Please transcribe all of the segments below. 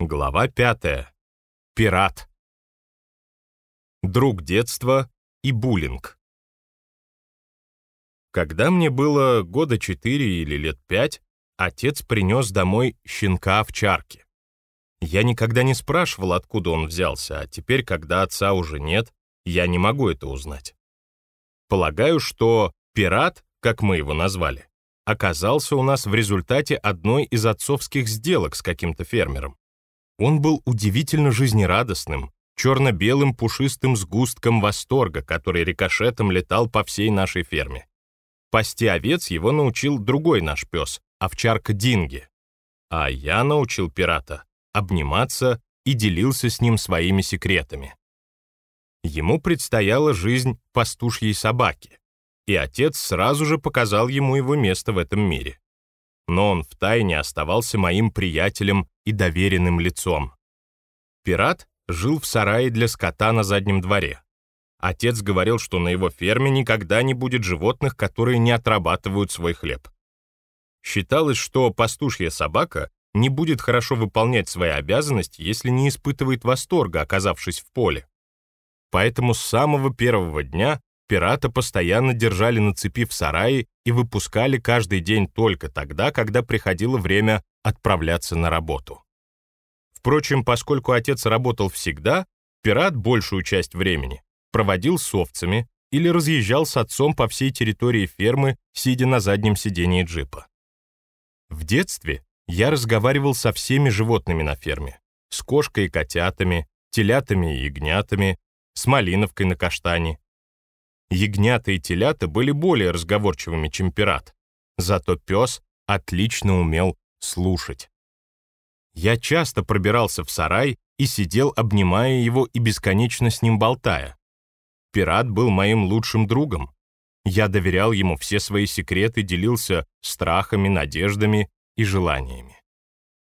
Глава пятая. Пират. Друг детства и буллинг. Когда мне было года четыре или лет пять, отец принес домой щенка-овчарки. Я никогда не спрашивал, откуда он взялся, а теперь, когда отца уже нет, я не могу это узнать. Полагаю, что пират, как мы его назвали, оказался у нас в результате одной из отцовских сделок с каким-то фермером. Он был удивительно жизнерадостным, черно-белым пушистым сгустком восторга, который рикошетом летал по всей нашей ферме. Пасти овец его научил другой наш пес, овчарка Динги. А я научил пирата обниматься и делился с ним своими секретами. Ему предстояла жизнь пастушьей собаки, и отец сразу же показал ему его место в этом мире. Но он втайне оставался моим приятелем и доверенным лицом. Пират жил в сарае для скота на заднем дворе. Отец говорил, что на его ферме никогда не будет животных, которые не отрабатывают свой хлеб. Считалось, что пастушья собака не будет хорошо выполнять свои обязанности, если не испытывает восторга, оказавшись в поле. Поэтому с самого первого дня Пирата постоянно держали на цепи в сарае и выпускали каждый день только тогда, когда приходило время отправляться на работу. Впрочем, поскольку отец работал всегда, пират большую часть времени проводил с овцами или разъезжал с отцом по всей территории фермы, сидя на заднем сидении джипа. В детстве я разговаривал со всеми животными на ферме, с кошкой и котятами, телятами и ягнятами, с малиновкой на каштане, Ягнята и телята были более разговорчивыми, чем пират. Зато пес отлично умел слушать. Я часто пробирался в сарай и сидел, обнимая его и бесконечно с ним болтая. Пират был моим лучшим другом. Я доверял ему все свои секреты, делился страхами, надеждами и желаниями.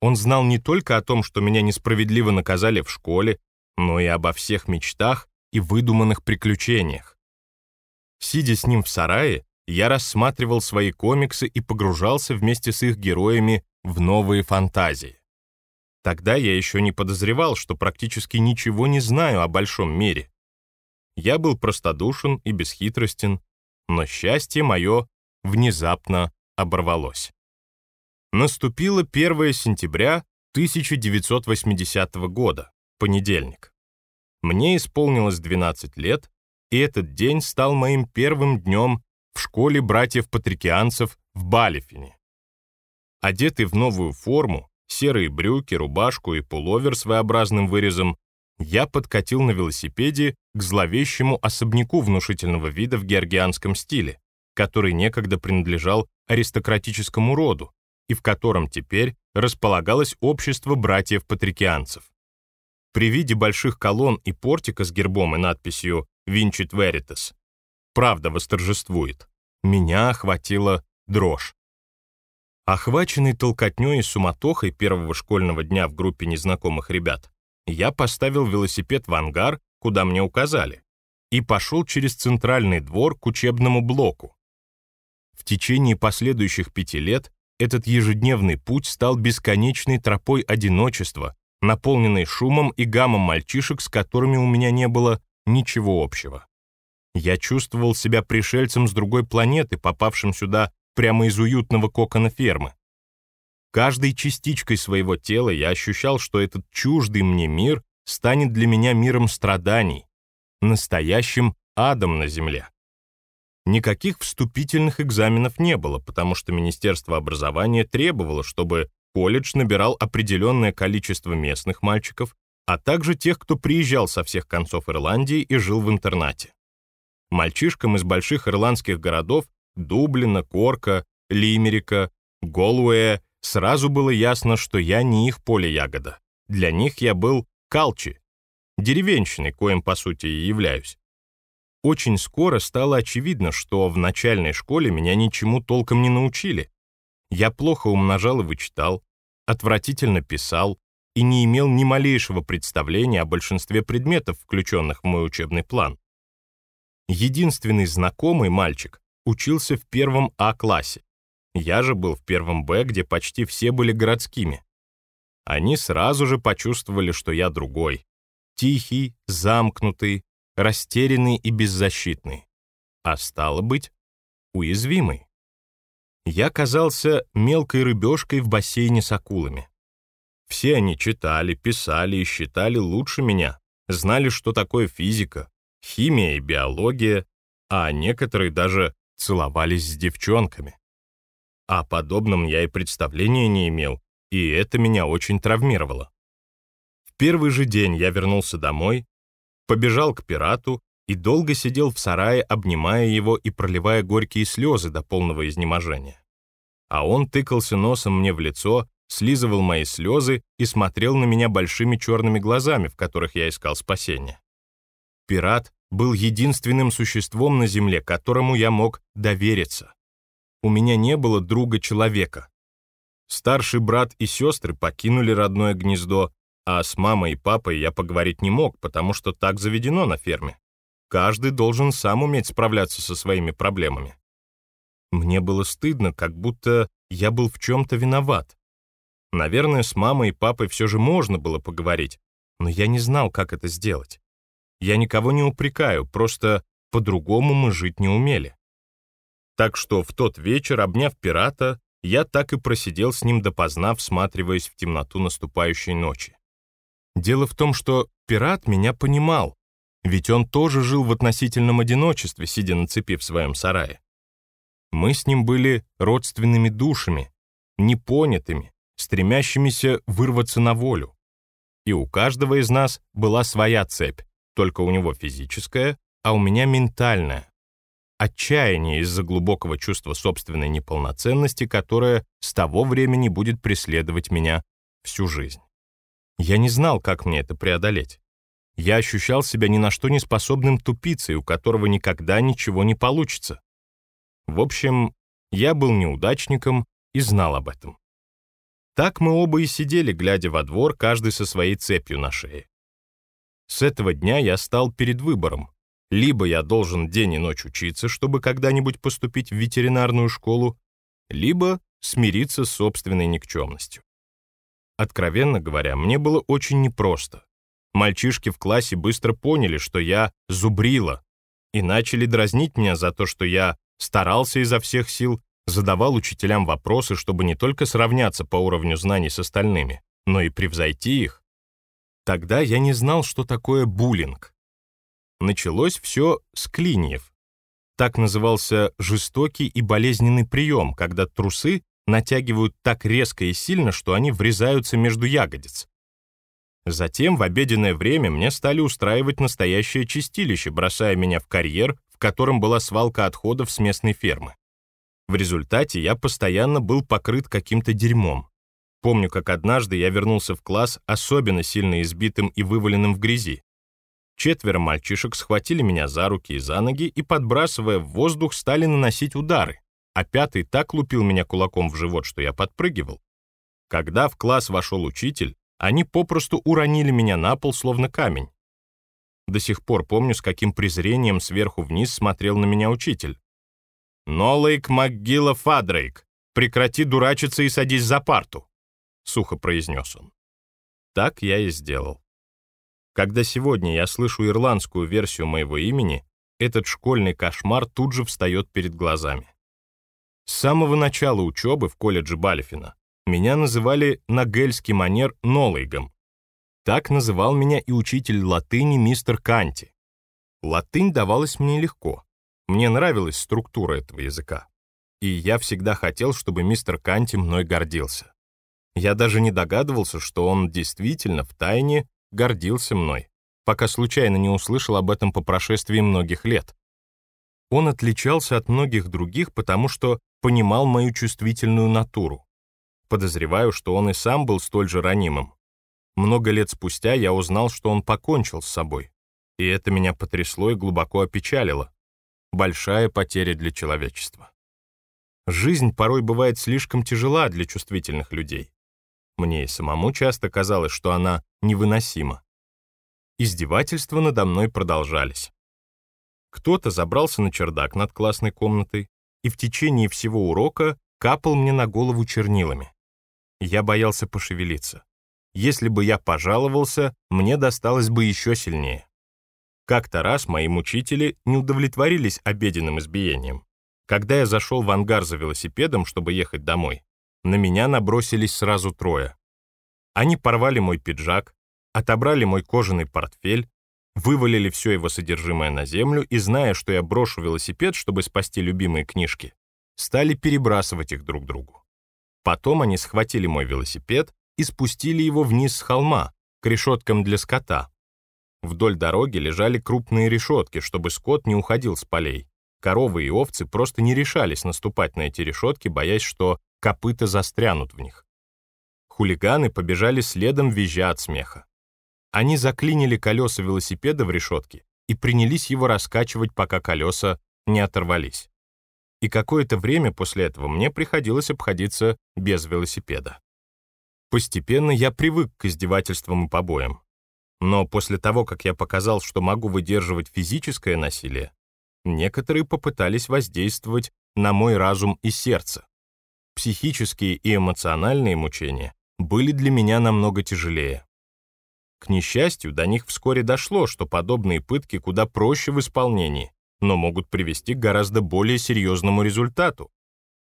Он знал не только о том, что меня несправедливо наказали в школе, но и обо всех мечтах и выдуманных приключениях. Сидя с ним в сарае, я рассматривал свои комиксы и погружался вместе с их героями в новые фантазии. Тогда я еще не подозревал, что практически ничего не знаю о большом мире. Я был простодушен и бесхитростен, но счастье мое внезапно оборвалось. Наступило 1 сентября 1980 года, понедельник. Мне исполнилось 12 лет, и этот день стал моим первым днем в школе братьев-патрикианцев в Балифине. Одетый в новую форму, серые брюки, рубашку и пуловер с V-образным вырезом, я подкатил на велосипеде к зловещему особняку внушительного вида в георгианском стиле, который некогда принадлежал аристократическому роду и в котором теперь располагалось общество братьев-патрикианцев. При виде больших колонн и портика с гербом и надписью «Винчит Веритас». Правда восторжествует. Меня охватила дрожь. Охваченный толкотней и суматохой первого школьного дня в группе незнакомых ребят, я поставил велосипед в ангар, куда мне указали, и пошел через центральный двор к учебному блоку. В течение последующих пяти лет этот ежедневный путь стал бесконечной тропой одиночества, наполненный шумом и гамом мальчишек, с которыми у меня не было ничего общего. Я чувствовал себя пришельцем с другой планеты, попавшим сюда прямо из уютного кокона фермы. Каждой частичкой своего тела я ощущал, что этот чуждый мне мир станет для меня миром страданий, настоящим адом на земле. Никаких вступительных экзаменов не было, потому что Министерство образования требовало, чтобы колледж набирал определенное количество местных мальчиков, а также тех, кто приезжал со всех концов Ирландии и жил в интернате. Мальчишкам из больших ирландских городов Дублина, Корка, Лимерика, Голуэя сразу было ясно, что я не их поле ягода. Для них я был калчи, деревенщиной, коим по сути и являюсь. Очень скоро стало очевидно, что в начальной школе меня ничему толком не научили, я плохо умножал и вычитал, отвратительно писал и не имел ни малейшего представления о большинстве предметов, включенных в мой учебный план. Единственный знакомый мальчик учился в первом А-классе. Я же был в первом Б, где почти все были городскими. Они сразу же почувствовали, что я другой. Тихий, замкнутый, растерянный и беззащитный. А стало быть, уязвимый. Я казался мелкой рыбешкой в бассейне с акулами. Все они читали, писали и считали лучше меня, знали, что такое физика, химия и биология, а некоторые даже целовались с девчонками. О подобном я и представления не имел, и это меня очень травмировало. В первый же день я вернулся домой, побежал к пирату и долго сидел в сарае, обнимая его и проливая горькие слезы до полного изнеможения. А он тыкался носом мне в лицо, слизывал мои слезы и смотрел на меня большими черными глазами, в которых я искал спасения. Пират был единственным существом на земле, которому я мог довериться. У меня не было друга-человека. Старший брат и сестры покинули родное гнездо, а с мамой и папой я поговорить не мог, потому что так заведено на ферме. Каждый должен сам уметь справляться со своими проблемами. Мне было стыдно, как будто я был в чем-то виноват. Наверное, с мамой и папой все же можно было поговорить, но я не знал, как это сделать. Я никого не упрекаю, просто по-другому мы жить не умели. Так что в тот вечер, обняв пирата, я так и просидел с ним допоздна, всматриваясь в темноту наступающей ночи. Дело в том, что пират меня понимал, ведь он тоже жил в относительном одиночестве, сидя на цепи в своем сарае. Мы с ним были родственными душами, непонятыми, стремящимися вырваться на волю. И у каждого из нас была своя цепь, только у него физическая, а у меня ментальная. Отчаяние из-за глубокого чувства собственной неполноценности, которое с того времени будет преследовать меня всю жизнь. Я не знал, как мне это преодолеть. Я ощущал себя ни на что не способным тупицей, у которого никогда ничего не получится. В общем, я был неудачником и знал об этом. Так мы оба и сидели, глядя во двор, каждый со своей цепью на шее. С этого дня я стал перед выбором. Либо я должен день и ночь учиться, чтобы когда-нибудь поступить в ветеринарную школу, либо смириться с собственной никчемностью. Откровенно говоря, мне было очень непросто. Мальчишки в классе быстро поняли, что я зубрила, и начали дразнить меня за то, что я старался изо всех сил, задавал учителям вопросы, чтобы не только сравняться по уровню знаний с остальными, но и превзойти их. Тогда я не знал, что такое буллинг. Началось все с клиньев. Так назывался жестокий и болезненный прием, когда трусы натягивают так резко и сильно, что они врезаются между ягодиц. Затем в обеденное время мне стали устраивать настоящее чистилище, бросая меня в карьер, в котором была свалка отходов с местной фермы. В результате я постоянно был покрыт каким-то дерьмом. Помню, как однажды я вернулся в класс особенно сильно избитым и вываленным в грязи. Четверо мальчишек схватили меня за руки и за ноги и, подбрасывая в воздух, стали наносить удары а пятый так лупил меня кулаком в живот, что я подпрыгивал. Когда в класс вошел учитель, они попросту уронили меня на пол, словно камень. До сих пор помню, с каким презрением сверху вниз смотрел на меня учитель. «Нолейк МакГилла Фадрейк, прекрати дурачиться и садись за парту», — сухо произнес он. Так я и сделал. Когда сегодня я слышу ирландскую версию моего имени, этот школьный кошмар тут же встает перед глазами. С самого начала учебы в колледже Балифина меня называли на гельский манер Нолейгом. Так называл меня и учитель латыни мистер Канти. Латынь давалась мне легко. Мне нравилась структура этого языка. И я всегда хотел, чтобы мистер Канти мной гордился. Я даже не догадывался, что он действительно в тайне гордился мной, пока случайно не услышал об этом по прошествии многих лет. Он отличался от многих других, потому что понимал мою чувствительную натуру. Подозреваю, что он и сам был столь же ранимым. Много лет спустя я узнал, что он покончил с собой. И это меня потрясло и глубоко опечалило. Большая потеря для человечества. Жизнь порой бывает слишком тяжела для чувствительных людей. Мне и самому часто казалось, что она невыносима. Издевательства надо мной продолжались. Кто-то забрался на чердак над классной комнатой, и в течение всего урока капал мне на голову чернилами. Я боялся пошевелиться. Если бы я пожаловался, мне досталось бы еще сильнее. Как-то раз мои мучители не удовлетворились обеденным избиением. Когда я зашел в ангар за велосипедом, чтобы ехать домой, на меня набросились сразу трое. Они порвали мой пиджак, отобрали мой кожаный портфель, вывалили все его содержимое на землю и, зная, что я брошу велосипед, чтобы спасти любимые книжки, стали перебрасывать их друг другу. Потом они схватили мой велосипед и спустили его вниз с холма, к решеткам для скота. Вдоль дороги лежали крупные решетки, чтобы скот не уходил с полей. Коровы и овцы просто не решались наступать на эти решетки, боясь, что копыта застрянут в них. Хулиганы побежали следом, визжа от смеха. Они заклинили колеса велосипеда в решетке и принялись его раскачивать, пока колеса не оторвались. И какое-то время после этого мне приходилось обходиться без велосипеда. Постепенно я привык к издевательствам и побоям. Но после того, как я показал, что могу выдерживать физическое насилие, некоторые попытались воздействовать на мой разум и сердце. Психические и эмоциональные мучения были для меня намного тяжелее. К несчастью, до них вскоре дошло, что подобные пытки куда проще в исполнении, но могут привести к гораздо более серьезному результату.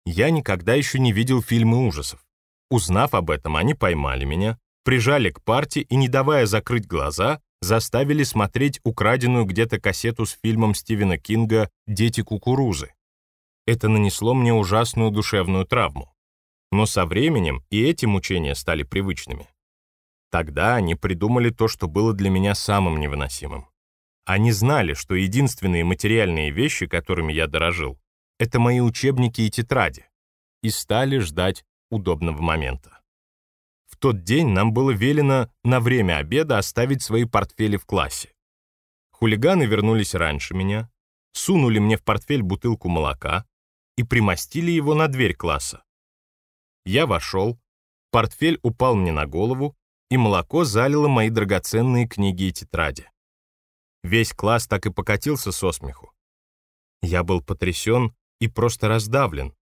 Я никогда еще не видел фильмы ужасов. Узнав об этом, они поймали меня, прижали к парте и, не давая закрыть глаза, заставили смотреть украденную где-то кассету с фильмом Стивена Кинга «Дети кукурузы». Это нанесло мне ужасную душевную травму. Но со временем и эти мучения стали привычными. Тогда они придумали то, что было для меня самым невыносимым. Они знали, что единственные материальные вещи, которыми я дорожил, это мои учебники и тетради, и стали ждать удобного момента. Тот день нам было велено на время обеда оставить свои портфели в классе. Хулиганы вернулись раньше меня, сунули мне в портфель бутылку молока и примостили его на дверь класса. Я вошел, портфель упал мне на голову, и молоко залило мои драгоценные книги и тетради. Весь класс так и покатился со смеху. Я был потрясен и просто раздавлен.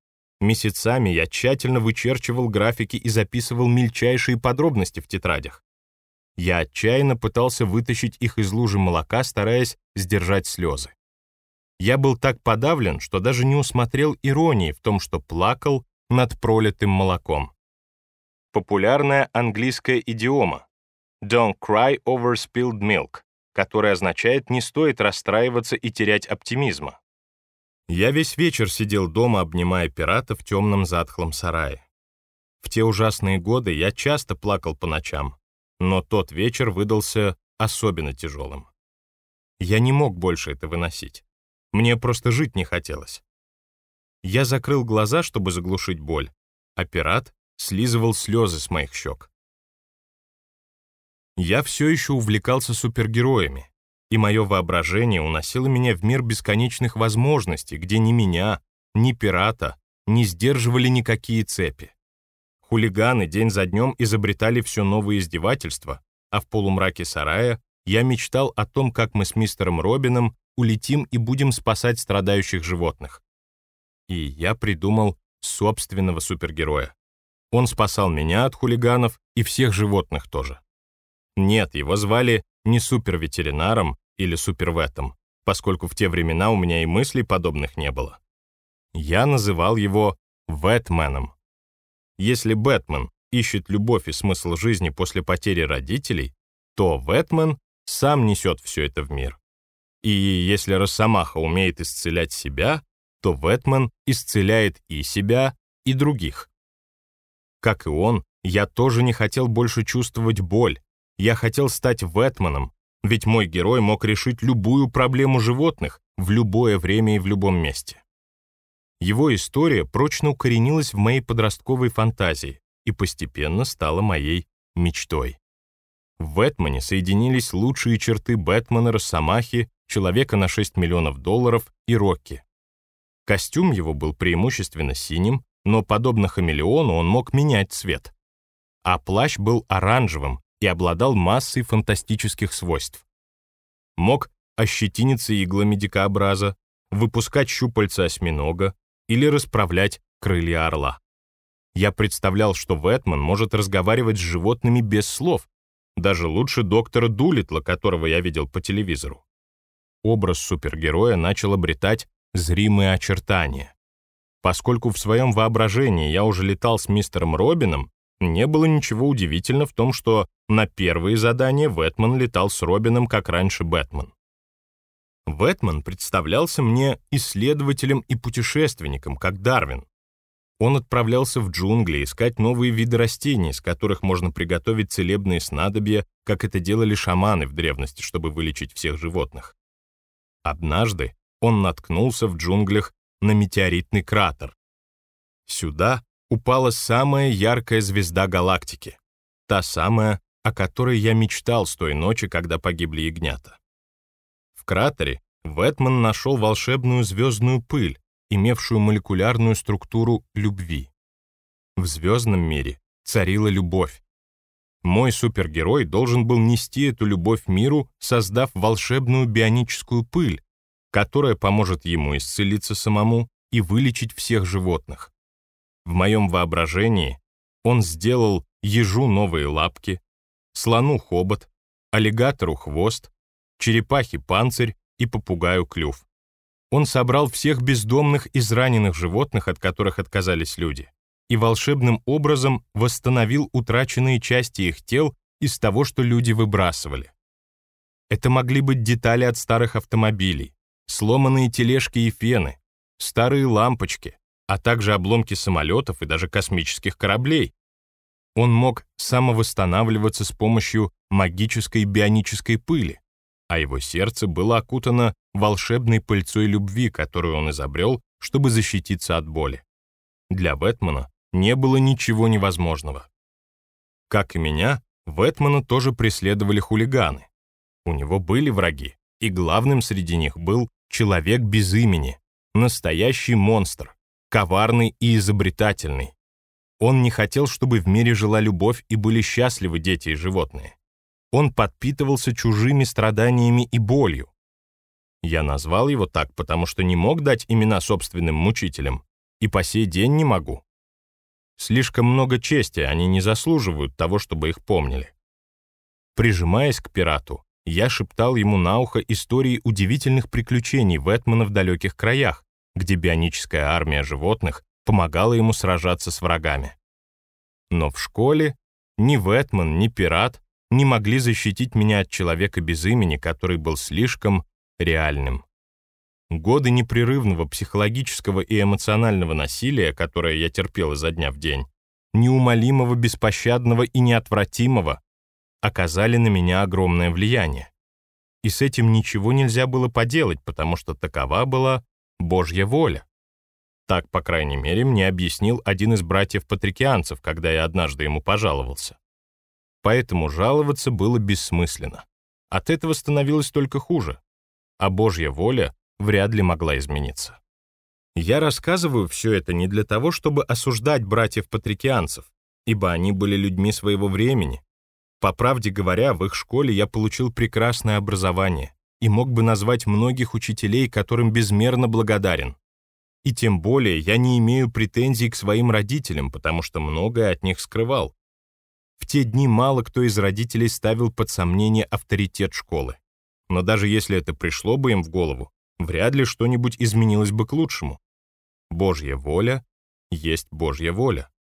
Месяцами я тщательно вычерчивал графики и записывал мельчайшие подробности в тетрадях. Я отчаянно пытался вытащить их из лужи молока, стараясь сдержать слезы. Я был так подавлен, что даже не усмотрел иронии в том, что плакал над пролитым молоком популярная английская идиома «Don't cry over spilled milk», которая означает «не стоит расстраиваться и терять оптимизма». Я весь вечер сидел дома, обнимая пирата в темном затхлом сарае. В те ужасные годы я часто плакал по ночам, но тот вечер выдался особенно тяжелым. Я не мог больше это выносить. Мне просто жить не хотелось. Я закрыл глаза, чтобы заглушить боль, а пират слизывал слезы с моих щек. Я все еще увлекался супергероями, и мое воображение уносило меня в мир бесконечных возможностей, где ни меня, ни пирата не сдерживали никакие цепи. Хулиганы день за днем изобретали все новые издевательства, а в полумраке сарая я мечтал о том, как мы с мистером Робином улетим и будем спасать страдающих животных. И я придумал собственного супергероя. Он спасал меня от хулиганов и всех животных тоже. Нет, его звали не суперветеринаром или суперветом, поскольку в те времена у меня и мыслей подобных не было. Я называл его Вэтменом. Если Бэтмен ищет любовь и смысл жизни после потери родителей, то Вэтмен сам несет все это в мир. И если Росомаха умеет исцелять себя, то Вэтмен исцеляет и себя, и других. Как и он, я тоже не хотел больше чувствовать боль. Я хотел стать Вэтменом, ведь мой герой мог решить любую проблему животных в любое время и в любом месте. Его история прочно укоренилась в моей подростковой фантазии и постепенно стала моей мечтой. В Бэтмене соединились лучшие черты Бэтмена, Росомахи, Человека на 6 миллионов долларов и Рокки. Костюм его был преимущественно синим, но, подобно хамелеону, он мог менять цвет. А плащ был оранжевым и обладал массой фантастических свойств. Мог ощетиниться иглами дикообраза, выпускать щупальца осьминога или расправлять крылья орла. Я представлял, что Вэтман может разговаривать с животными без слов, даже лучше доктора Дулитла, которого я видел по телевизору. Образ супергероя начал обретать зримые очертания. Поскольку в своем воображении я уже летал с мистером Робином, не было ничего удивительного в том, что на первые задания Вэтман летал с Робином, как раньше Бэтмен. Вэтман представлялся мне исследователем и путешественником, как Дарвин. Он отправлялся в джунгли искать новые виды растений, из которых можно приготовить целебные снадобья, как это делали шаманы в древности, чтобы вылечить всех животных. Однажды он наткнулся в джунглях на метеоритный кратер. Сюда упала самая яркая звезда галактики, та самая, о которой я мечтал с той ночи, когда погибли ягнята. В кратере Вэтман нашел волшебную звездную пыль, имевшую молекулярную структуру любви. В звездном мире царила любовь. Мой супергерой должен был нести эту любовь миру, создав волшебную бионическую пыль, которая поможет ему исцелиться самому и вылечить всех животных. В моем воображении он сделал ежу новые лапки, слону хобот, аллигатору хвост, черепахе панцирь и попугаю клюв. Он собрал всех бездомных израненных животных, от которых отказались люди, и волшебным образом восстановил утраченные части их тел из того, что люди выбрасывали. Это могли быть детали от старых автомобилей, сломанные тележки и фены, старые лампочки, а также обломки самолетов и даже космических кораблей. Он мог самовосстанавливаться с помощью магической бионической пыли, а его сердце было окутано волшебной пыльцой любви, которую он изобрел, чтобы защититься от боли. Для Бэтмена не было ничего невозможного. Как и меня, Бэтмена тоже преследовали хулиганы. У него были враги, и главным среди них был человек без имени, настоящий монстр, коварный и изобретательный. Он не хотел, чтобы в мире жила любовь и были счастливы дети и животные. Он подпитывался чужими страданиями и болью. Я назвал его так, потому что не мог дать имена собственным мучителям, и по сей день не могу. Слишком много чести, они не заслуживают того, чтобы их помнили. Прижимаясь к пирату, я шептал ему на ухо истории удивительных приключений Вэтмана в далеких краях, где бионическая армия животных помогала ему сражаться с врагами. Но в школе ни Вэтман, ни пират не могли защитить меня от человека без имени, который был слишком реальным. Годы непрерывного психологического и эмоционального насилия, которое я терпел изо дня в день, неумолимого, беспощадного и неотвратимого, оказали на меня огромное влияние. И с этим ничего нельзя было поделать, потому что такова была Божья воля. Так, по крайней мере, мне объяснил один из братьев-патрикианцев, когда я однажды ему пожаловался. Поэтому жаловаться было бессмысленно. От этого становилось только хуже, а Божья воля вряд ли могла измениться. Я рассказываю все это не для того, чтобы осуждать братьев-патрикианцев, ибо они были людьми своего времени, по правде говоря, в их школе я получил прекрасное образование и мог бы назвать многих учителей, которым безмерно благодарен. И тем более я не имею претензий к своим родителям, потому что многое от них скрывал. В те дни мало кто из родителей ставил под сомнение авторитет школы. Но даже если это пришло бы им в голову, вряд ли что-нибудь изменилось бы к лучшему. Божья воля есть Божья воля.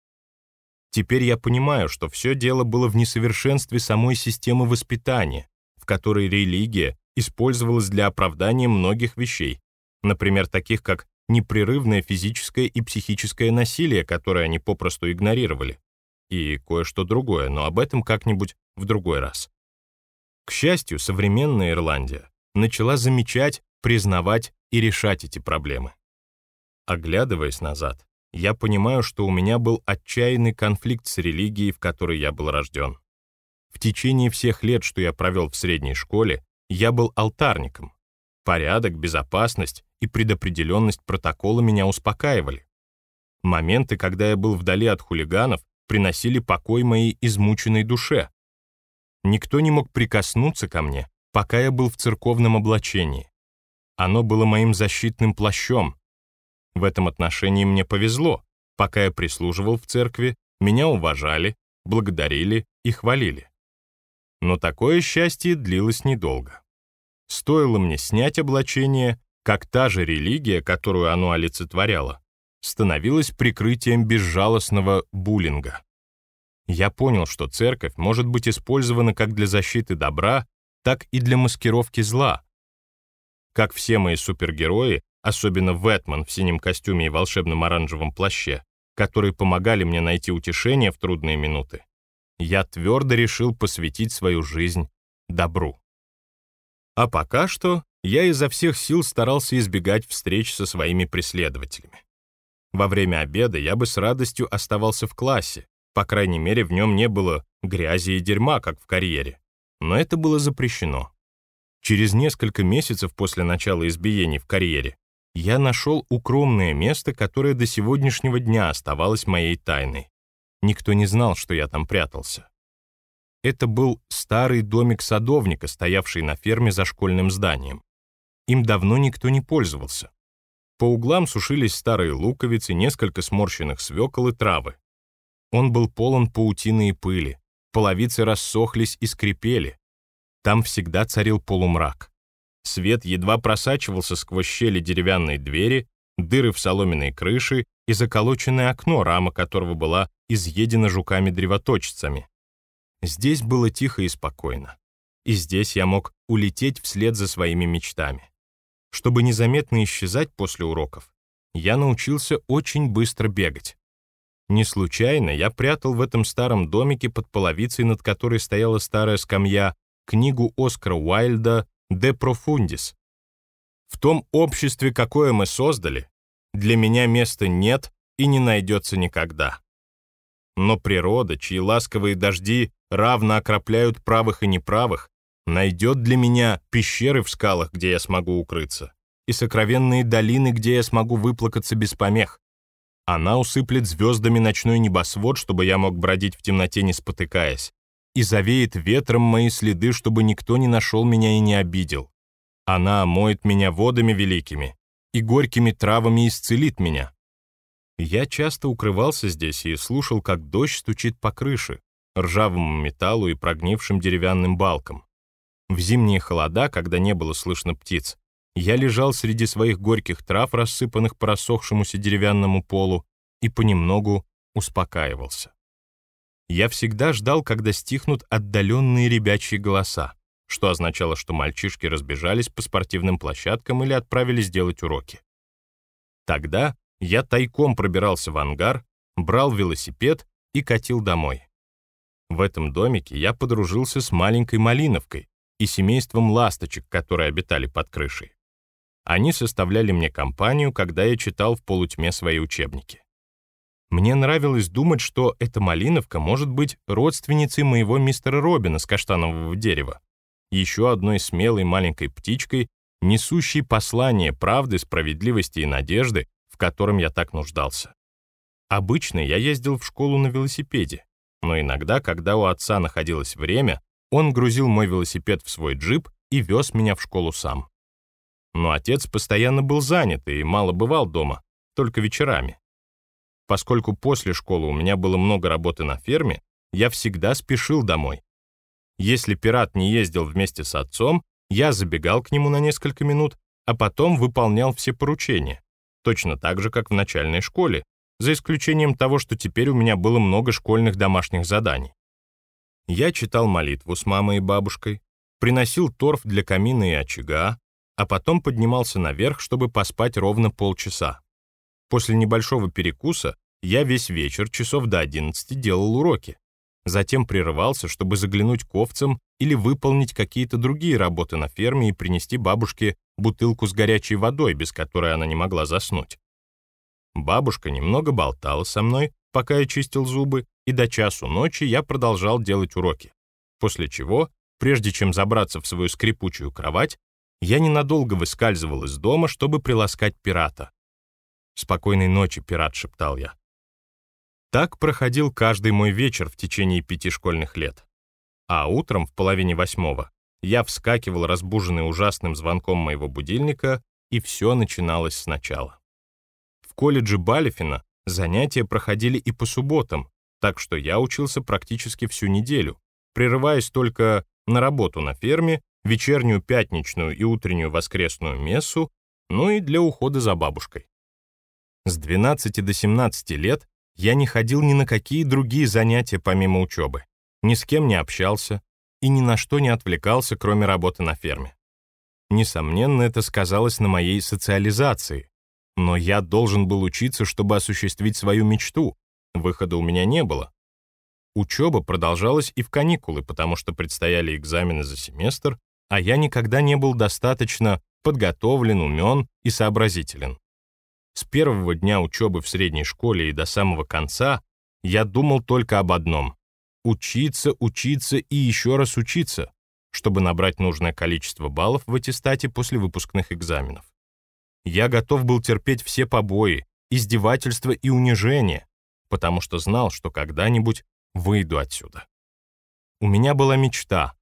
Теперь я понимаю, что все дело было в несовершенстве самой системы воспитания, в которой религия использовалась для оправдания многих вещей, например, таких как непрерывное физическое и психическое насилие, которое они попросту игнорировали, и кое-что другое, но об этом как-нибудь в другой раз. К счастью, современная Ирландия начала замечать, признавать и решать эти проблемы. Оглядываясь назад, я понимаю, что у меня был отчаянный конфликт с религией, в которой я был рожден. В течение всех лет, что я провел в средней школе, я был алтарником. Порядок, безопасность и предопределенность протокола меня успокаивали. Моменты, когда я был вдали от хулиганов, приносили покой моей измученной душе. Никто не мог прикоснуться ко мне, пока я был в церковном облачении. Оно было моим защитным плащом, в этом отношении мне повезло. Пока я прислуживал в церкви, меня уважали, благодарили и хвалили. Но такое счастье длилось недолго. Стоило мне снять облачение, как та же религия, которую оно олицетворяло, становилась прикрытием безжалостного буллинга. Я понял, что церковь может быть использована как для защиты добра, так и для маскировки зла. Как все мои супергерои, особенно Вэтмен в синем костюме и волшебном оранжевом плаще, которые помогали мне найти утешение в трудные минуты, я твердо решил посвятить свою жизнь добру. А пока что я изо всех сил старался избегать встреч со своими преследователями. Во время обеда я бы с радостью оставался в классе, по крайней мере, в нем не было грязи и дерьма, как в карьере. Но это было запрещено. Через несколько месяцев после начала избиений в карьере я нашел укромное место, которое до сегодняшнего дня оставалось моей тайной. Никто не знал, что я там прятался. Это был старый домик садовника, стоявший на ферме за школьным зданием. Им давно никто не пользовался. По углам сушились старые луковицы, несколько сморщенных свекол и травы. Он был полон паутины и пыли, половицы рассохлись и скрипели. Там всегда царил полумрак. Свет едва просачивался сквозь щели деревянной двери, дыры в соломенной крыше и заколоченное окно, рама которого была изъедена жуками-древоточцами. Здесь было тихо и спокойно. И здесь я мог улететь вслед за своими мечтами. Чтобы незаметно исчезать после уроков, я научился очень быстро бегать. Не случайно я прятал в этом старом домике под половицей, над которой стояла старая скамья, книгу Оскара Уайльда «De Profundis». В том обществе, какое мы создали, для меня места нет и не найдется никогда. Но природа, чьи ласковые дожди равно окропляют правых и неправых, найдет для меня пещеры в скалах, где я смогу укрыться, и сокровенные долины, где я смогу выплакаться без помех. Она усыплет звездами ночной небосвод, чтобы я мог бродить в темноте, не спотыкаясь, и завеет ветром мои следы, чтобы никто не нашел меня и не обидел. Она омоет меня водами великими и горькими травами исцелит меня. Я часто укрывался здесь и слушал, как дождь стучит по крыше, ржавому металлу и прогнившим деревянным балкам. В зимние холода, когда не было слышно птиц, я лежал среди своих горьких трав, рассыпанных по рассохшемуся деревянному полу, и понемногу успокаивался. Я всегда ждал, когда стихнут отдаленные ребячьи голоса, что означало, что мальчишки разбежались по спортивным площадкам или отправились делать уроки. Тогда я тайком пробирался в ангар, брал велосипед и катил домой. В этом домике я подружился с маленькой Малиновкой и семейством ласточек, которые обитали под крышей. Они составляли мне компанию, когда я читал в полутьме свои учебники. Мне нравилось думать, что эта Малиновка может быть родственницей моего мистера Робина с каштанового дерева, еще одной смелой маленькой птичкой, несущей послание правды, справедливости и надежды, в котором я так нуждался. Обычно я ездил в школу на велосипеде, но иногда, когда у отца находилось время, он грузил мой велосипед в свой джип и вез меня в школу сам. Но отец постоянно был занят и мало бывал дома, только вечерами. Поскольку после школы у меня было много работы на ферме, я всегда спешил домой. Если пират не ездил вместе с отцом, я забегал к нему на несколько минут, а потом выполнял все поручения, точно так же, как в начальной школе, за исключением того, что теперь у меня было много школьных домашних заданий. Я читал молитву с мамой и бабушкой, приносил торф для камина и очага, а потом поднимался наверх, чтобы поспать ровно полчаса. После небольшого перекуса я весь вечер, часов до 11, делал уроки. Затем прерывался, чтобы заглянуть к овцам или выполнить какие-то другие работы на ферме и принести бабушке бутылку с горячей водой, без которой она не могла заснуть. Бабушка немного болтала со мной, пока я чистил зубы, и до часу ночи я продолжал делать уроки. После чего, прежде чем забраться в свою скрипучую кровать, я ненадолго выскальзывал из дома, чтобы приласкать пирата. «Спокойной ночи, пират», — шептал я. Так проходил каждый мой вечер в течение пяти школьных лет. А утром, в половине восьмого, я вскакивал, разбуженный ужасным звонком моего будильника, и все начиналось сначала колледже Балифина Занятия проходили и по субботам, так что я учился практически всю неделю, прерываясь только на работу на ферме, вечернюю пятничную и утреннюю воскресную мессу, ну и для ухода за бабушкой. С 12 до 17 лет я не ходил ни на какие другие занятия помимо учебы, ни с кем не общался и ни на что не отвлекался, кроме работы на ферме. Несомненно, это сказалось на моей социализации, но я должен был учиться, чтобы осуществить свою мечту, выхода у меня не было. Учеба продолжалась и в каникулы, потому что предстояли экзамены за семестр, а я никогда не был достаточно подготовлен, умен и сообразителен. С первого дня учебы в средней школе и до самого конца я думал только об одном — учиться, учиться и еще раз учиться, чтобы набрать нужное количество баллов в аттестате после выпускных экзаменов. Я готов был терпеть все побои, издевательства и унижения, потому что знал, что когда-нибудь выйду отсюда. У меня была мечта.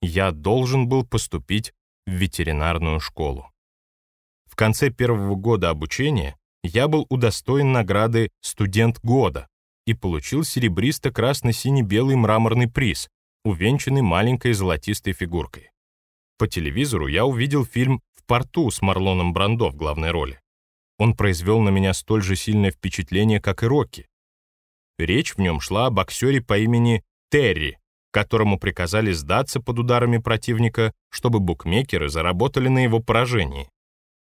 Я должен был поступить в ветеринарную школу. В конце первого года обучения я был удостоен награды «Студент года» и получил серебристо-красно-сине-белый мраморный приз, увенчанный маленькой золотистой фигуркой. По телевизору я увидел фильм «В порту» с Марлоном Брандо в главной роли. Он произвел на меня столь же сильное впечатление, как и Рокки. Речь в нем шла о боксере по имени Терри, которому приказали сдаться под ударами противника, чтобы букмекеры заработали на его поражении.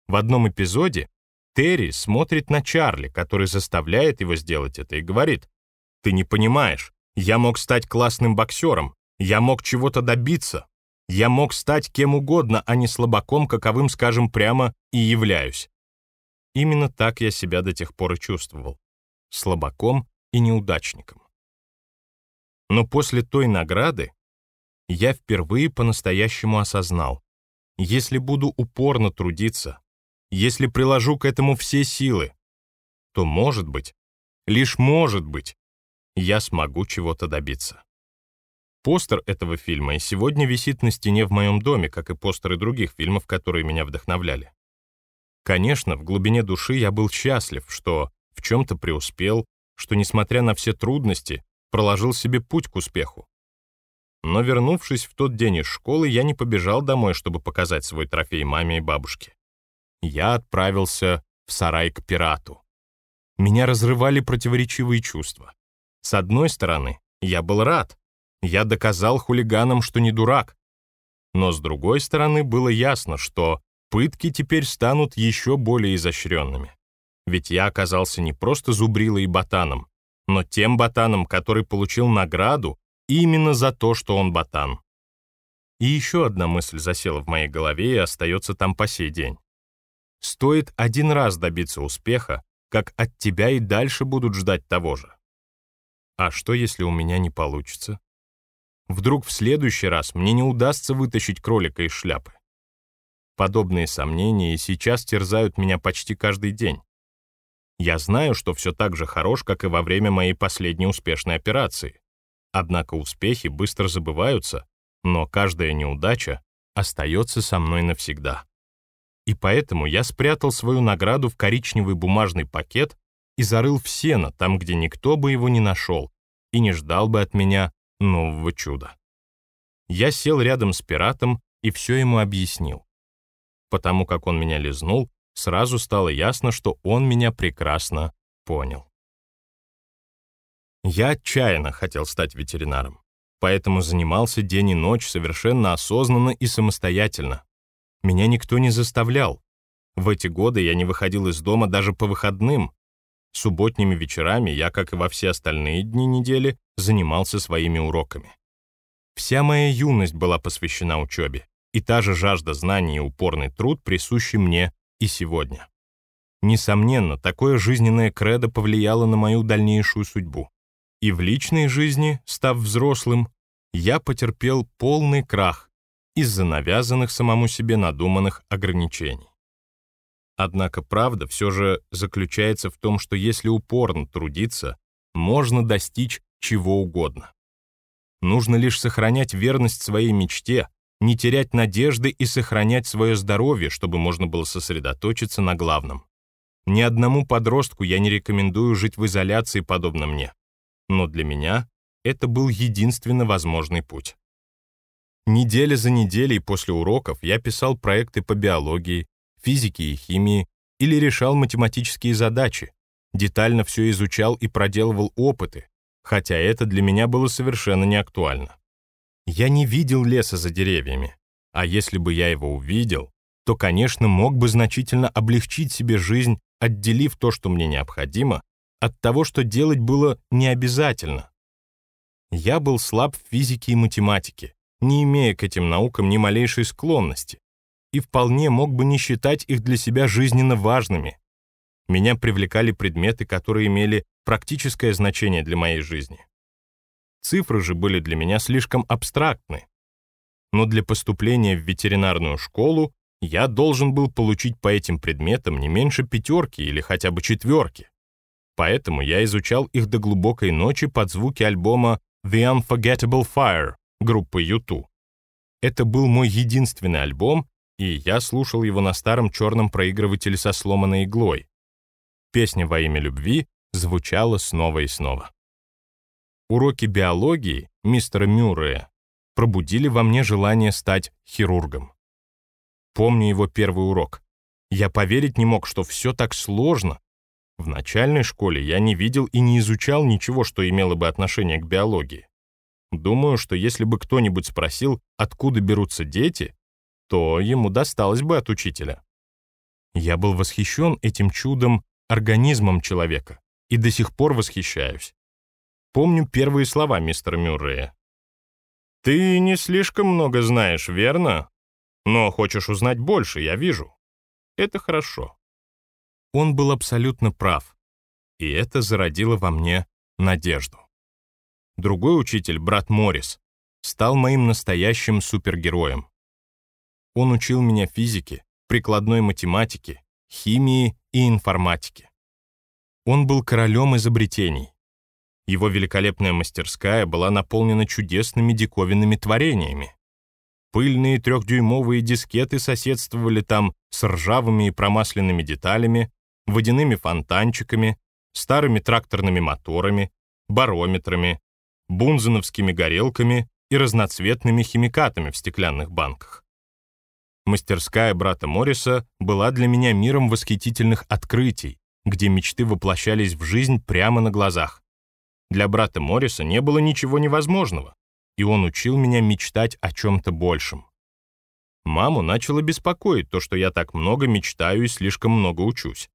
В одном эпизоде Терри смотрит на Чарли, который заставляет его сделать это, и говорит, «Ты не понимаешь, я мог стать классным боксером, я мог чего-то добиться, я мог стать кем угодно, а не слабаком, каковым, скажем прямо, и являюсь». Именно так я себя до тех пор и чувствовал. Слабаком и неудачником. Но после той награды я впервые по-настоящему осознал, если буду упорно трудиться, если приложу к этому все силы, то, может быть, лишь может быть, я смогу чего-то добиться. Постер этого фильма и сегодня висит на стене в моем доме, как и постеры других фильмов, которые меня вдохновляли. Конечно, в глубине души я был счастлив, что в чем-то преуспел, что, несмотря на все трудности, проложил себе путь к успеху. Но вернувшись в тот день из школы, я не побежал домой, чтобы показать свой трофей маме и бабушке я отправился в сарай к пирату. Меня разрывали противоречивые чувства. С одной стороны, я был рад. Я доказал хулиганам, что не дурак. Но с другой стороны, было ясно, что пытки теперь станут еще более изощренными. Ведь я оказался не просто зубрилой и ботаном, но тем ботаном, который получил награду именно за то, что он ботан. И еще одна мысль засела в моей голове и остается там по сей день. Стоит один раз добиться успеха, как от тебя и дальше будут ждать того же. А что, если у меня не получится? Вдруг в следующий раз мне не удастся вытащить кролика из шляпы? Подобные сомнения и сейчас терзают меня почти каждый день. Я знаю, что все так же хорош, как и во время моей последней успешной операции. Однако успехи быстро забываются, но каждая неудача остается со мной навсегда и поэтому я спрятал свою награду в коричневый бумажный пакет и зарыл в сено, там, где никто бы его не нашел и не ждал бы от меня нового чуда. Я сел рядом с пиратом и все ему объяснил. Потому как он меня лизнул, сразу стало ясно, что он меня прекрасно понял. Я отчаянно хотел стать ветеринаром, поэтому занимался день и ночь совершенно осознанно и самостоятельно, меня никто не заставлял. В эти годы я не выходил из дома даже по выходным. Субботними вечерами я, как и во все остальные дни недели, занимался своими уроками. Вся моя юность была посвящена учебе, и та же жажда знаний и упорный труд присущи мне и сегодня. Несомненно, такое жизненное кредо повлияло на мою дальнейшую судьбу. И в личной жизни, став взрослым, я потерпел полный крах, из-за навязанных самому себе надуманных ограничений. Однако правда все же заключается в том, что если упорно трудиться, можно достичь чего угодно. Нужно лишь сохранять верность своей мечте, не терять надежды и сохранять свое здоровье, чтобы можно было сосредоточиться на главном. Ни одному подростку я не рекомендую жить в изоляции, подобно мне. Но для меня это был единственно возможный путь. Неделя за неделей после уроков я писал проекты по биологии, физике и химии или решал математические задачи, детально все изучал и проделывал опыты, хотя это для меня было совершенно не актуально. Я не видел леса за деревьями, а если бы я его увидел, то, конечно, мог бы значительно облегчить себе жизнь, отделив то, что мне необходимо, от того, что делать было не обязательно. Я был слаб в физике и математике, не имея к этим наукам ни малейшей склонности, и вполне мог бы не считать их для себя жизненно важными. Меня привлекали предметы, которые имели практическое значение для моей жизни. Цифры же были для меня слишком абстрактны. Но для поступления в ветеринарную школу я должен был получить по этим предметам не меньше пятерки или хотя бы четверки. Поэтому я изучал их до глубокой ночи под звуки альбома The Unforgettable Fire группы U2. Это был мой единственный альбом, и я слушал его на старом черном проигрывателе со сломанной иглой. Песня «Во имя любви» звучала снова и снова. Уроки биологии мистера Мюррея пробудили во мне желание стать хирургом. Помню его первый урок. Я поверить не мог, что все так сложно. В начальной школе я не видел и не изучал ничего, что имело бы отношение к биологии. Думаю, что если бы кто-нибудь спросил, откуда берутся дети, то ему досталось бы от учителя. Я был восхищен этим чудом, организмом человека, и до сих пор восхищаюсь. Помню первые слова мистера Мюррея. «Ты не слишком много знаешь, верно? Но хочешь узнать больше, я вижу. Это хорошо». Он был абсолютно прав, и это зародило во мне надежду. Другой учитель, брат Моррис, стал моим настоящим супергероем. Он учил меня физике, прикладной математике, химии и информатике. Он был королем изобретений. Его великолепная мастерская была наполнена чудесными диковинными творениями. Пыльные трехдюймовые дискеты соседствовали там с ржавыми и промасленными деталями, водяными фонтанчиками, старыми тракторными моторами, барометрами, бунзеновскими горелками и разноцветными химикатами в стеклянных банках. Мастерская брата Морриса была для меня миром восхитительных открытий, где мечты воплощались в жизнь прямо на глазах. Для брата Морриса не было ничего невозможного, и он учил меня мечтать о чем-то большем. Маму начало беспокоить то, что я так много мечтаю и слишком много учусь.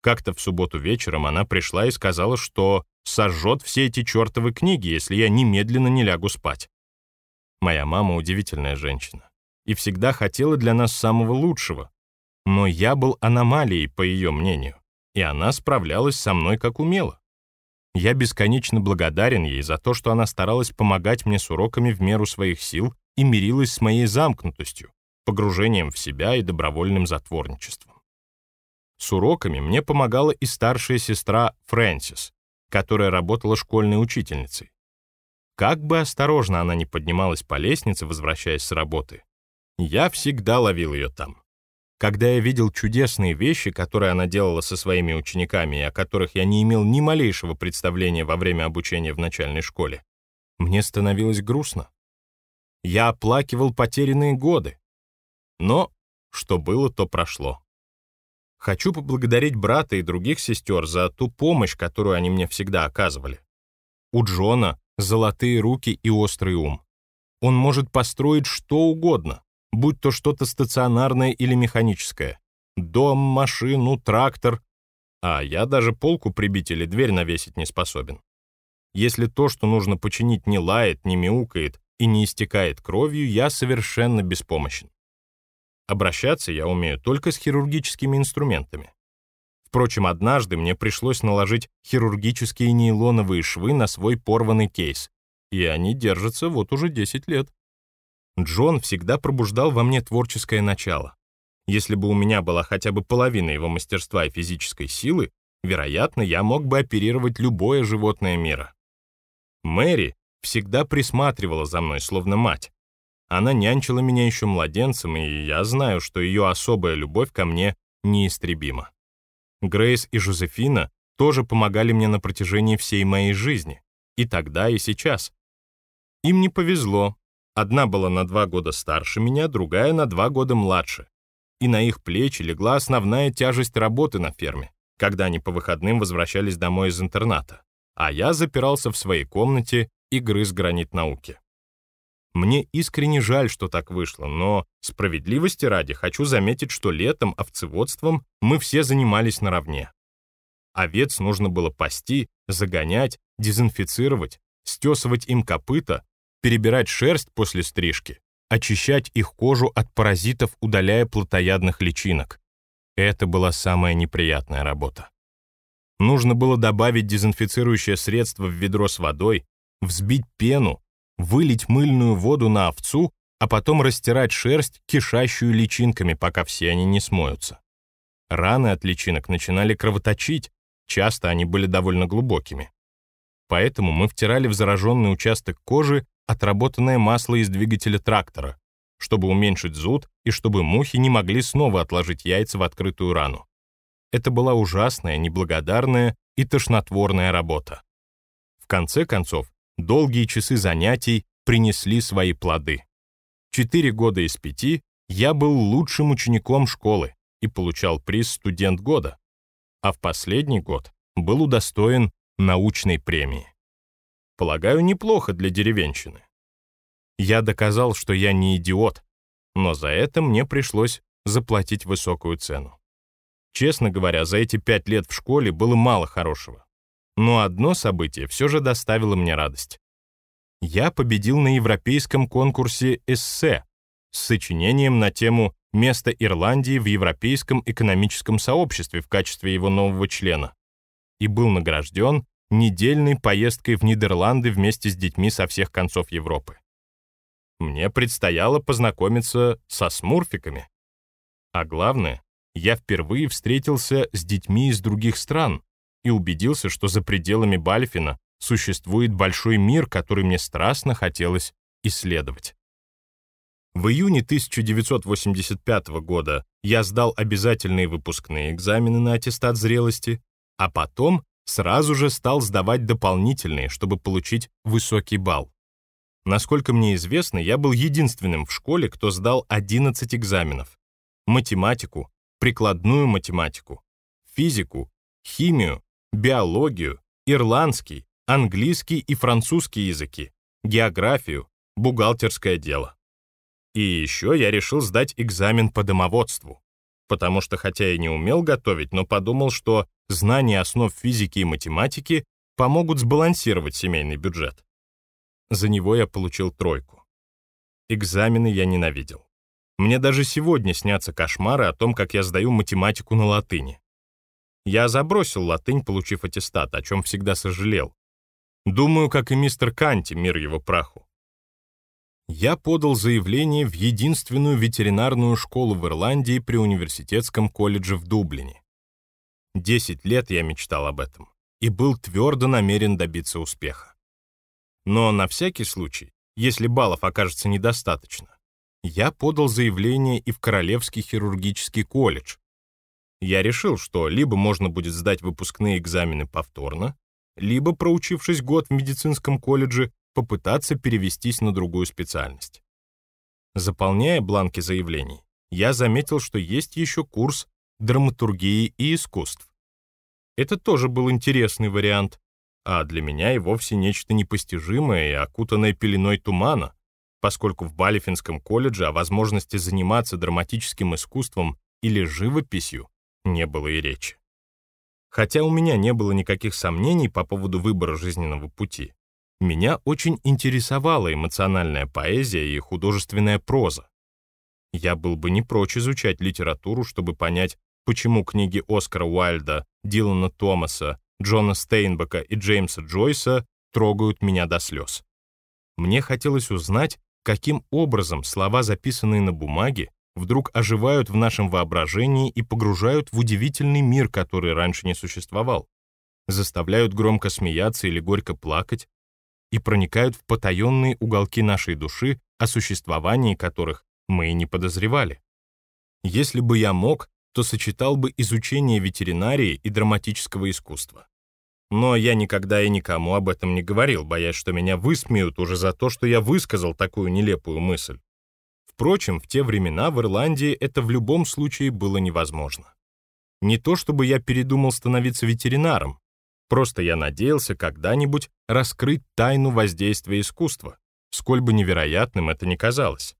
Как-то в субботу вечером она пришла и сказала, что сожжет все эти чертовы книги, если я немедленно не лягу спать. Моя мама удивительная женщина и всегда хотела для нас самого лучшего. Но я был аномалией, по ее мнению, и она справлялась со мной как умела. Я бесконечно благодарен ей за то, что она старалась помогать мне с уроками в меру своих сил и мирилась с моей замкнутостью, погружением в себя и добровольным затворничеством. С уроками мне помогала и старшая сестра Фрэнсис, которая работала школьной учительницей. Как бы осторожно она ни поднималась по лестнице, возвращаясь с работы, я всегда ловил ее там. Когда я видел чудесные вещи, которые она делала со своими учениками, и о которых я не имел ни малейшего представления во время обучения в начальной школе, мне становилось грустно. Я оплакивал потерянные годы. Но что было, то прошло. Хочу поблагодарить брата и других сестер за ту помощь, которую они мне всегда оказывали. У Джона золотые руки и острый ум. Он может построить что угодно будь то что-то стационарное или механическое. Дом, машину, трактор. А я даже полку прибить или дверь навесить не способен. Если то, что нужно починить, не лает, не мяукает и не истекает кровью, я совершенно беспомощен. Обращаться я умею только с хирургическими инструментами. Впрочем, однажды мне пришлось наложить хирургические нейлоновые швы на свой порванный кейс, и они держатся вот уже 10 лет. Джон всегда пробуждал во мне творческое начало. Если бы у меня была хотя бы половина его мастерства и физической силы, вероятно, я мог бы оперировать любое животное мира. Мэри всегда присматривала за мной, словно мать. Она нянчила меня еще младенцем, и я знаю, что ее особая любовь ко мне неистребима. Грейс и Жозефина тоже помогали мне на протяжении всей моей жизни, и тогда, и сейчас. Им не повезло. Одна была на два года старше меня, другая на два года младше. И на их плечи легла основная тяжесть работы на ферме, когда они по выходным возвращались домой из интерната, а я запирался в своей комнате и грыз гранит науки. Мне искренне жаль, что так вышло, но справедливости ради хочу заметить, что летом овцеводством мы все занимались наравне. Овец нужно было пасти, загонять, дезинфицировать, стесывать им копыта, перебирать шерсть после стрижки, очищать их кожу от паразитов, удаляя плотоядных личинок. Это была самая неприятная работа. Нужно было добавить дезинфицирующее средство в ведро с водой, взбить пену, вылить мыльную воду на овцу, а потом растирать шерсть, кишащую личинками, пока все они не смоются. Раны от личинок начинали кровоточить, часто они были довольно глубокими. Поэтому мы втирали в зараженный участок кожи отработанное масло из двигателя трактора, чтобы уменьшить зуд и чтобы мухи не могли снова отложить яйца в открытую рану. Это была ужасная, неблагодарная и тошнотворная работа. В конце концов, долгие часы занятий принесли свои плоды. Четыре года из пяти я был лучшим учеником школы и получал приз «Студент года», а в последний год был удостоен научной премии. Полагаю, неплохо для деревенщины. Я доказал, что я не идиот, но за это мне пришлось заплатить высокую цену. Честно говоря, за эти пять лет в школе было мало хорошего. Но одно событие все же доставило мне радость. Я победил на европейском конкурсе эссе с сочинением на тему «Место Ирландии в Европейском экономическом сообществе» в качестве его нового члена и был награжден недельной поездкой в Нидерланды вместе с детьми со всех концов Европы. Мне предстояло познакомиться со смурфиками. А главное, я впервые встретился с детьми из других стран, и убедился, что за пределами Бальфина существует большой мир, который мне страстно хотелось исследовать. В июне 1985 года я сдал обязательные выпускные экзамены на аттестат зрелости, а потом сразу же стал сдавать дополнительные, чтобы получить высокий балл. Насколько мне известно, я был единственным в школе, кто сдал 11 экзаменов. Математику, прикладную математику, физику, химию, биологию, ирландский, английский и французский языки, географию, бухгалтерское дело. И еще я решил сдать экзамен по домоводству, потому что хотя и не умел готовить, но подумал, что знания основ физики и математики помогут сбалансировать семейный бюджет. За него я получил тройку. Экзамены я ненавидел. Мне даже сегодня снятся кошмары о том, как я сдаю математику на латыни. Я забросил латынь, получив аттестат, о чем всегда сожалел. Думаю, как и мистер Канти, мир его праху. Я подал заявление в единственную ветеринарную школу в Ирландии при университетском колледже в Дублине. Десять лет я мечтал об этом и был твердо намерен добиться успеха. Но на всякий случай, если баллов окажется недостаточно, я подал заявление и в Королевский хирургический колледж, я решил, что либо можно будет сдать выпускные экзамены повторно, либо, проучившись год в медицинском колледже, попытаться перевестись на другую специальность. Заполняя бланки заявлений, я заметил, что есть еще курс драматургии и искусств. Это тоже был интересный вариант, а для меня и вовсе нечто непостижимое и окутанное пеленой тумана, поскольку в Балифинском колледже о возможности заниматься драматическим искусством или живописью не было и речи. Хотя у меня не было никаких сомнений по поводу выбора жизненного пути, меня очень интересовала эмоциональная поэзия и художественная проза. Я был бы не прочь изучать литературу, чтобы понять, почему книги Оскара Уайльда, Дилана Томаса, Джона Стейнбека и Джеймса Джойса трогают меня до слез. Мне хотелось узнать, каким образом слова, записанные на бумаге, вдруг оживают в нашем воображении и погружают в удивительный мир, который раньше не существовал, заставляют громко смеяться или горько плакать и проникают в потаенные уголки нашей души, о существовании которых мы и не подозревали. Если бы я мог, то сочетал бы изучение ветеринарии и драматического искусства. Но я никогда и никому об этом не говорил, боясь, что меня высмеют уже за то, что я высказал такую нелепую мысль. Впрочем, в те времена в Ирландии это в любом случае было невозможно. Не то чтобы я передумал становиться ветеринаром, просто я надеялся когда-нибудь раскрыть тайну воздействия искусства, сколь бы невероятным это ни казалось.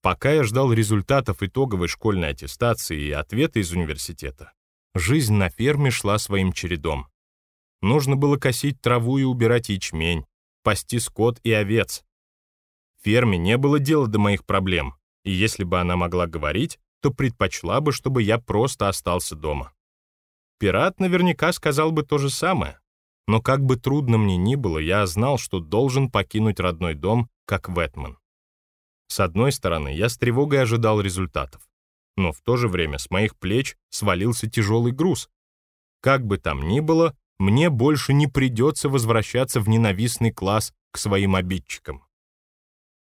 Пока я ждал результатов итоговой школьной аттестации и ответа из университета, жизнь на ферме шла своим чередом. Нужно было косить траву и убирать ячмень, пасти скот и овец. Ферме не было дела до моих проблем, и если бы она могла говорить, то предпочла бы, чтобы я просто остался дома. Пират наверняка сказал бы то же самое, но как бы трудно мне ни было, я знал, что должен покинуть родной дом, как Вэтман. С одной стороны, я с тревогой ожидал результатов, но в то же время с моих плеч свалился тяжелый груз. Как бы там ни было, мне больше не придется возвращаться в ненавистный класс к своим обидчикам.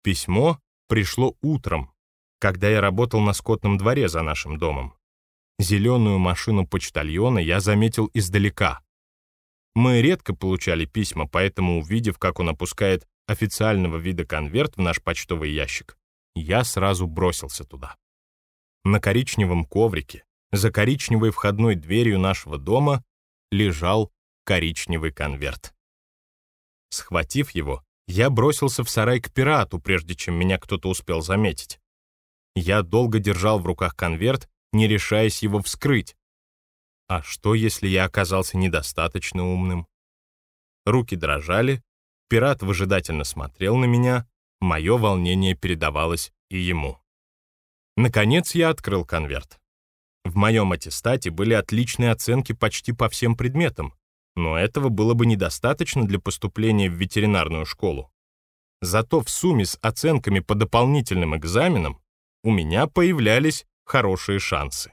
Письмо пришло утром, когда я работал на скотном дворе за нашим домом. Зеленую машину почтальона я заметил издалека. Мы редко получали письма, поэтому, увидев, как он опускает официального вида конверт в наш почтовый ящик, я сразу бросился туда. На коричневом коврике, за коричневой входной дверью нашего дома, лежал коричневый конверт. Схватив его, я бросился в сарай к пирату, прежде чем меня кто-то успел заметить. Я долго держал в руках конверт, не решаясь его вскрыть. А что, если я оказался недостаточно умным? Руки дрожали, пират выжидательно смотрел на меня, мое волнение передавалось и ему. Наконец я открыл конверт. В моем аттестате были отличные оценки почти по всем предметам, но этого было бы недостаточно для поступления в ветеринарную школу. Зато в сумме с оценками по дополнительным экзаменам у меня появлялись хорошие шансы.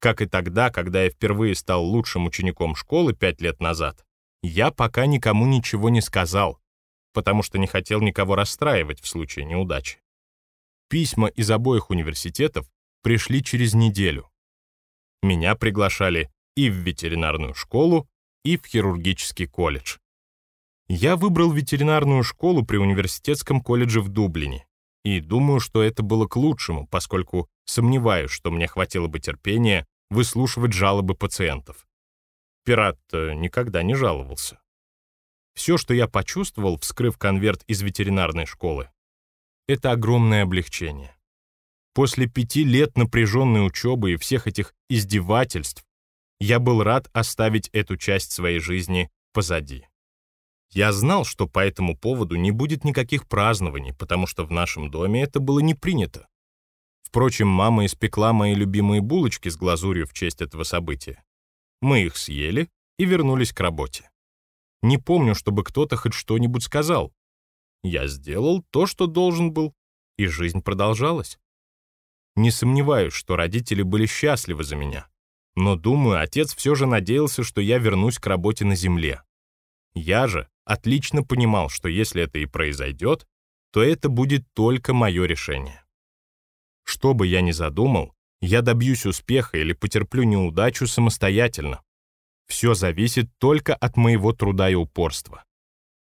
Как и тогда, когда я впервые стал лучшим учеником школы пять лет назад, я пока никому ничего не сказал, потому что не хотел никого расстраивать в случае неудачи. Письма из обоих университетов пришли через неделю. Меня приглашали и в ветеринарную школу, и в хирургический колледж. Я выбрал ветеринарную школу при университетском колледже в Дублине, и думаю, что это было к лучшему, поскольку сомневаюсь, что мне хватило бы терпения выслушивать жалобы пациентов. Пират никогда не жаловался. Все, что я почувствовал, вскрыв конверт из ветеринарной школы, это огромное облегчение. После пяти лет напряженной учебы и всех этих издевательств я был рад оставить эту часть своей жизни позади. Я знал, что по этому поводу не будет никаких празднований, потому что в нашем доме это было не принято. Впрочем, мама испекла мои любимые булочки с глазурью в честь этого события. Мы их съели и вернулись к работе. Не помню, чтобы кто-то хоть что-нибудь сказал. Я сделал то, что должен был, и жизнь продолжалась. Не сомневаюсь, что родители были счастливы за меня. Но, думаю, отец все же надеялся, что я вернусь к работе на земле. Я же отлично понимал, что если это и произойдет, то это будет только мое решение. Что бы я ни задумал, я добьюсь успеха или потерплю неудачу самостоятельно. Все зависит только от моего труда и упорства.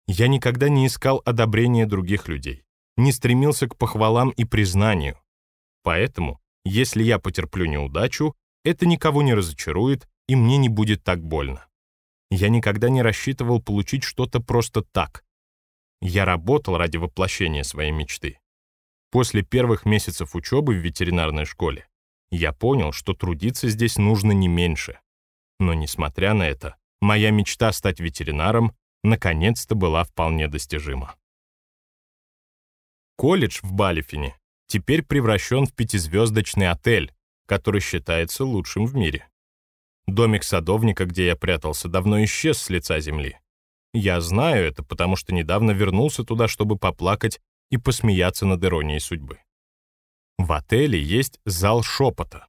Я никогда не искал одобрения других людей, не стремился к похвалам и признанию. Поэтому, если я потерплю неудачу, это никого не разочарует, и мне не будет так больно. Я никогда не рассчитывал получить что-то просто так. Я работал ради воплощения своей мечты. После первых месяцев учебы в ветеринарной школе я понял, что трудиться здесь нужно не меньше. Но, несмотря на это, моя мечта стать ветеринаром наконец-то была вполне достижима. Колледж в Балифине теперь превращен в пятизвездочный отель, который считается лучшим в мире. Домик садовника, где я прятался, давно исчез с лица земли. Я знаю это, потому что недавно вернулся туда, чтобы поплакать и посмеяться над иронией судьбы. В отеле есть зал шепота.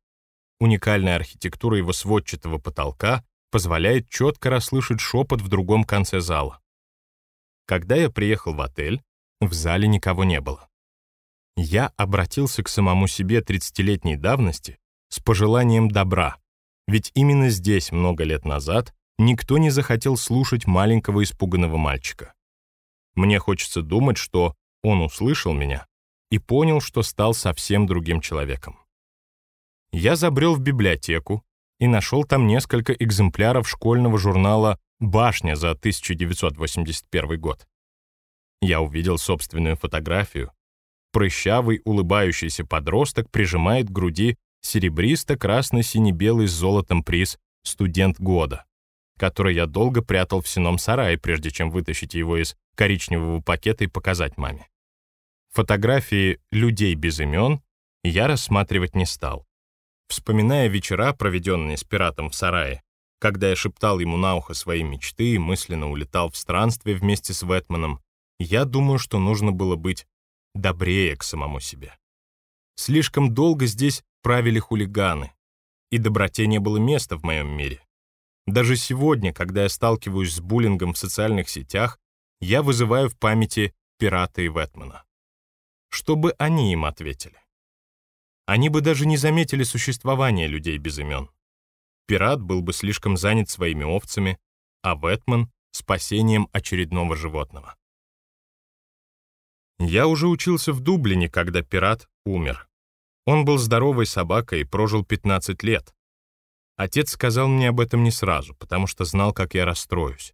Уникальная архитектура его сводчатого потолка позволяет четко расслышать шепот в другом конце зала. Когда я приехал в отель, в зале никого не было. Я обратился к самому себе 30-летней давности с пожеланием добра, ведь именно здесь много лет назад никто не захотел слушать маленького испуганного мальчика. Мне хочется думать, что он услышал меня и понял, что стал совсем другим человеком. Я забрел в библиотеку и нашел там несколько экземпляров школьного журнала «Башня» за 1981 год. Я увидел собственную фотографию. Прыщавый, улыбающийся подросток прижимает к груди серебристо-красно-сине-белый с золотом приз «Студент года», который я долго прятал в сеном сарае, прежде чем вытащить его из коричневого пакета и показать маме. Фотографии людей без имен я рассматривать не стал. Вспоминая вечера, проведенные с пиратом в сарае, когда я шептал ему на ухо свои мечты и мысленно улетал в странствие вместе с Вэтманом, я думаю, что нужно было быть добрее к самому себе. Слишком долго здесь правили хулиганы, и доброте не было места в моем мире. Даже сегодня, когда я сталкиваюсь с буллингом в социальных сетях, я вызываю в памяти пирата и Вэтмана. Чтобы они им ответили. Они бы даже не заметили существование людей без имен. Пират был бы слишком занят своими овцами, а Вэтман — спасением очередного животного. Я уже учился в Дублине, когда пират умер. Он был здоровой собакой и прожил 15 лет. Отец сказал мне об этом не сразу, потому что знал, как я расстроюсь.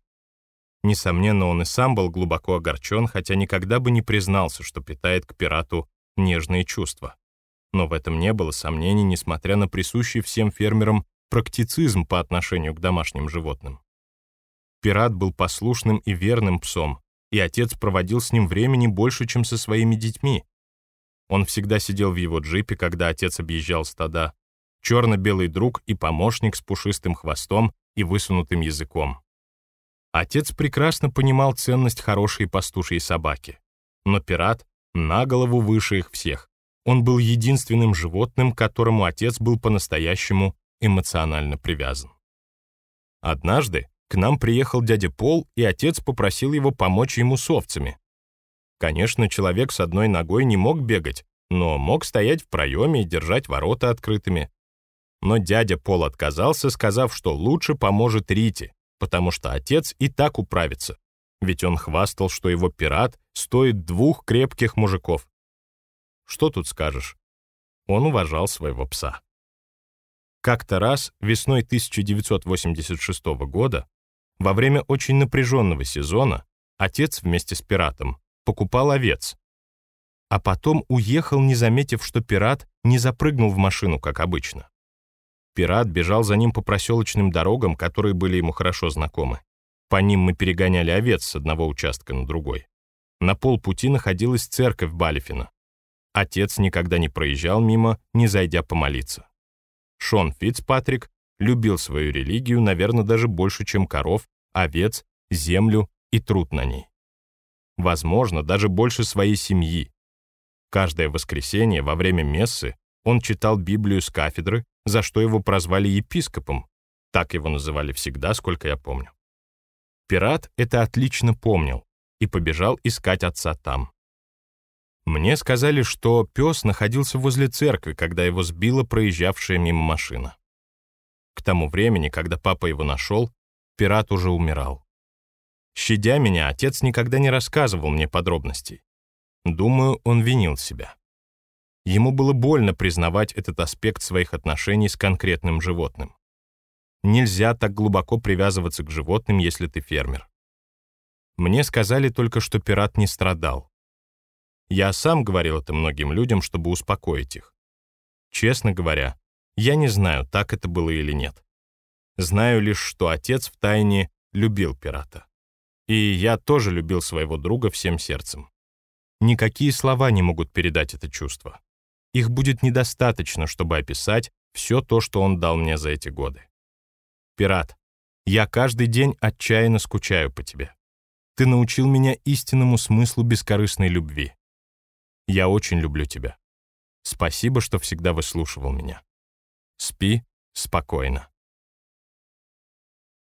Несомненно, он и сам был глубоко огорчен, хотя никогда бы не признался, что питает к пирату нежные чувства. Но в этом не было сомнений, несмотря на присущий всем фермерам практицизм по отношению к домашним животным. Пират был послушным и верным псом, и отец проводил с ним времени больше, чем со своими детьми. Он всегда сидел в его джипе, когда отец объезжал стада. Черно-белый друг и помощник с пушистым хвостом и высунутым языком. Отец прекрасно понимал ценность хорошей пастушьей собаки. Но пират на голову выше их всех. Он был единственным животным, к которому отец был по-настоящему эмоционально привязан. Однажды к нам приехал дядя Пол, и отец попросил его помочь ему с овцами. Конечно, человек с одной ногой не мог бегать, но мог стоять в проеме и держать ворота открытыми. Но дядя Пол отказался, сказав, что лучше поможет Рите, потому что отец и так управится, ведь он хвастал, что его пират стоит двух крепких мужиков. Что тут скажешь? Он уважал своего пса. Как-то раз, весной 1986 года, во время очень напряженного сезона, отец вместе с пиратом покупал овец, а потом уехал, не заметив, что пират не запрыгнул в машину, как обычно. Пират бежал за ним по проселочным дорогам, которые были ему хорошо знакомы. По ним мы перегоняли овец с одного участка на другой. На полпути находилась церковь Балифина. Отец никогда не проезжал мимо, не зайдя помолиться. Шон Фицпатрик любил свою религию, наверное, даже больше, чем коров, овец, землю и труд на ней. Возможно, даже больше своей семьи. Каждое воскресенье во время мессы он читал Библию с кафедры, за что его прозвали епископом. Так его называли всегда, сколько я помню. Пират это отлично помнил и побежал искать отца там. Мне сказали, что пес находился возле церкви, когда его сбила проезжавшая мимо машина. К тому времени, когда папа его нашел, пират уже умирал. Щадя меня, отец никогда не рассказывал мне подробностей. Думаю, он винил себя. Ему было больно признавать этот аспект своих отношений с конкретным животным. Нельзя так глубоко привязываться к животным, если ты фермер. Мне сказали только, что пират не страдал. Я сам говорил это многим людям, чтобы успокоить их. Честно говоря, я не знаю, так это было или нет. Знаю лишь, что отец втайне любил пирата. И я тоже любил своего друга всем сердцем. Никакие слова не могут передать это чувство. Их будет недостаточно, чтобы описать все то, что он дал мне за эти годы. Пират, я каждый день отчаянно скучаю по тебе. Ты научил меня истинному смыслу бескорыстной любви. Я очень люблю тебя. Спасибо, что всегда выслушивал меня. Спи спокойно.